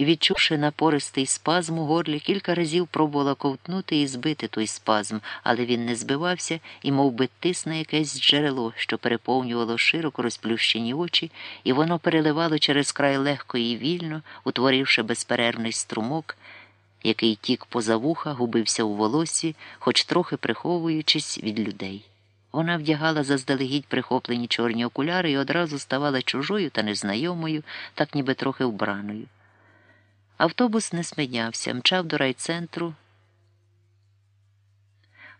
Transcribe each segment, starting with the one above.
і, відчувши напористий спазм у горлі, кілька разів пробувала ковтнути і збити той спазм, але він не збивався і мов би, тисне якесь джерело, що переповнювало широко розплющені очі, і воно переливало через край легко і вільно, утворивши безперервний струмок, який тік поза вуха, губився у волосі, хоч трохи приховуючись від людей. Вона вдягала заздалегідь прихоплені чорні окуляри і одразу ставала чужою та незнайомою, так ніби трохи вбраною. Автобус не смінявся, мчав до райцентру,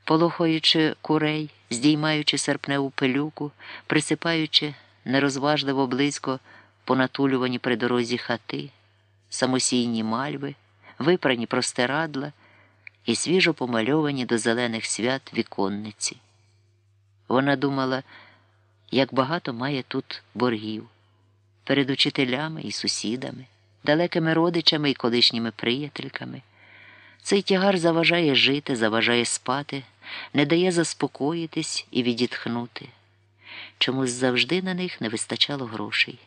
полохаючи курей, здіймаючи серпневу пилюку, присипаючи нерозважливо близько понатулювані при дорозі хати, самосійні мальви, випрані простирадла і свіжо помальовані до зелених свят віконниці. Вона думала, як багато має тут боргів перед учителями і сусідами, далекими родичами і колишніми приятельками. Цей тягар заважає жити, заважає спати, не дає заспокоїтись і відітхнути. Чомусь завжди на них не вистачало грошей.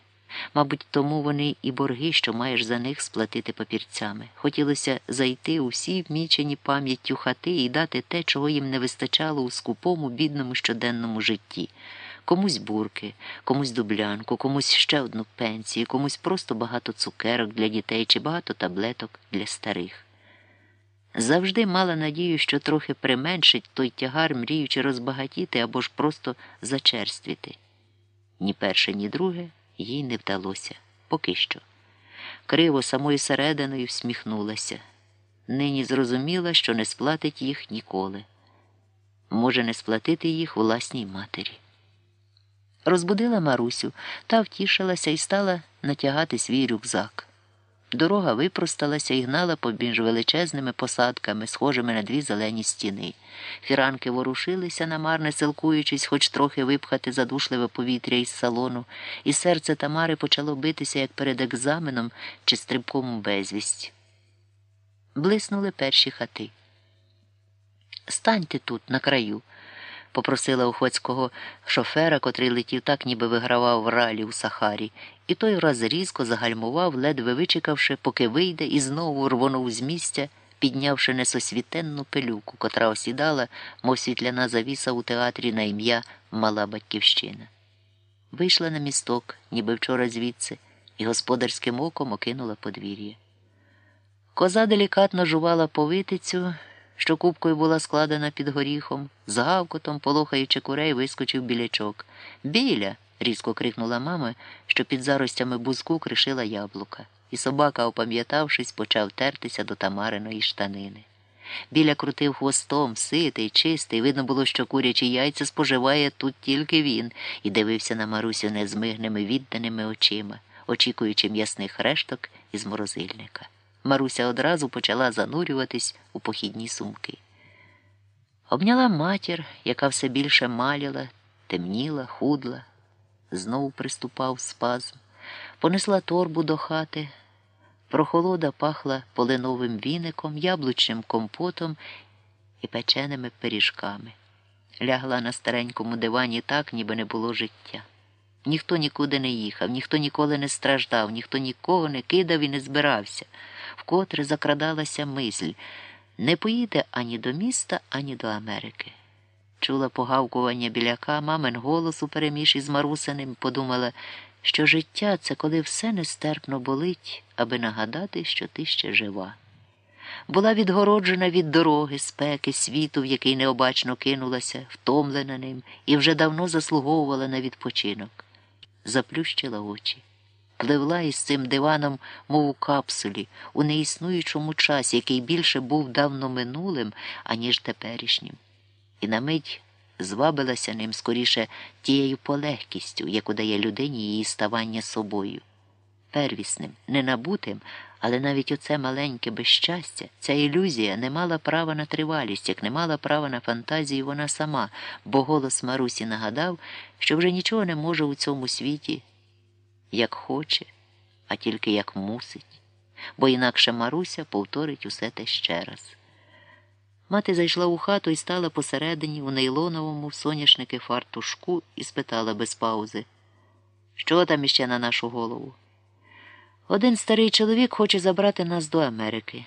Мабуть, тому вони і борги, що маєш за них сплатити папірцями. Хотілося зайти у всі вмічені пам'яттю хати і дати те, чого їм не вистачало у скупому, бідному щоденному житті. Комусь бурки, комусь дублянку, комусь ще одну пенсію, комусь просто багато цукерок для дітей чи багато таблеток для старих. Завжди мала надію, що трохи применшить той тягар, мріючи розбагатіти або ж просто зачерствіти. Ні перше, ні друге їй не вдалося поки що. Криво самою серединою всміхнулася. Нині зрозуміла, що не сплатить їх ніколи. Може, не сплатити їх власній матері. Розбудила Марусю та втішилася і стала натягати свій рюкзак. Дорога випросталася і гнала поміж величезними посадками, схожими на дві зелені стіни. Фіранки ворушилися, намарне силкуючись, хоч трохи випхати задушливе повітря із салону, і серце Тамари почало битися, як перед екзаменом чи стрибком безвість. Блиснули перші хати. Станьте тут, на краю попросила охоцького шофера, котрий летів так, ніби вигравав в ралі у Сахарі, і той раз різко загальмував, ледве вичекавши, поки вийде, і знову рвонув з місця, піднявши несосвітенну пилюку, котра осідала, мов світляна завіса у театрі на ім'я Мала Батьківщина. Вийшла на місток, ніби вчора звідси, і господарським оком окинула подвір'я. Коза делікатно жувала повитицю що кубкою була складена під горіхом, з гавкотом, полохаючи курей, вискочив білячок. Біля. різко крикнула мама, що під заростями бузку кришила яблука, і собака, опам'ятавшись, почав тертися до тамариної штанини. Біля крутив хвостом, ситий, чистий, видно було, що курячі яйця споживає тут тільки він, і дивився на Марусю незмигними відданими очима, очікуючи м'ясних решток із морозильника. Маруся одразу почала занурюватись у похідні сумки. Обняла матір, яка все більше маліла, темніла, худла, знову приступав спазм, понесла торбу до хати. Прохолода пахла полиновим віником, яблучним компотом і печеними пиріжками. Лягла на старенькому дивані так, ніби не було життя. Ніхто нікуди не їхав, ніхто ніколи не страждав, ніхто нікого не кидав і не збирався вкотре закрадалася мисль не поїде ані до міста, ані до Америки. Чула погавкування біляка, мамин голос у переміж із Марусиним, подумала, що життя це коли все нестерпно болить, аби нагадати, що ти ще жива. Була відгороджена від дороги, спеки, світу, в який необачно кинулася, втомлена ним, і вже давно заслуговувала на відпочинок. Заплющила очі пливла із цим диваном, мов у капсулі, у неіснуючому часі, який більше був давно минулим, аніж теперішнім, і на мить звабилася ним скоріше тією полегкістю, яку дає людині її ставання собою. Первісним, ненабутим, але навіть оце маленьке безщастя, ця ілюзія не мала права на тривалість, як не мала права на фантазію вона сама, бо голос Марусі нагадав, що вже нічого не може у цьому світі як хоче, а тільки як мусить, бо інакше Маруся повторить усе те ще раз. Мати зайшла у хату і стала посередині у нейлоновому соняшники фартушку і спитала без паузи, що там іще на нашу голову? Один старий чоловік хоче забрати нас до Америки.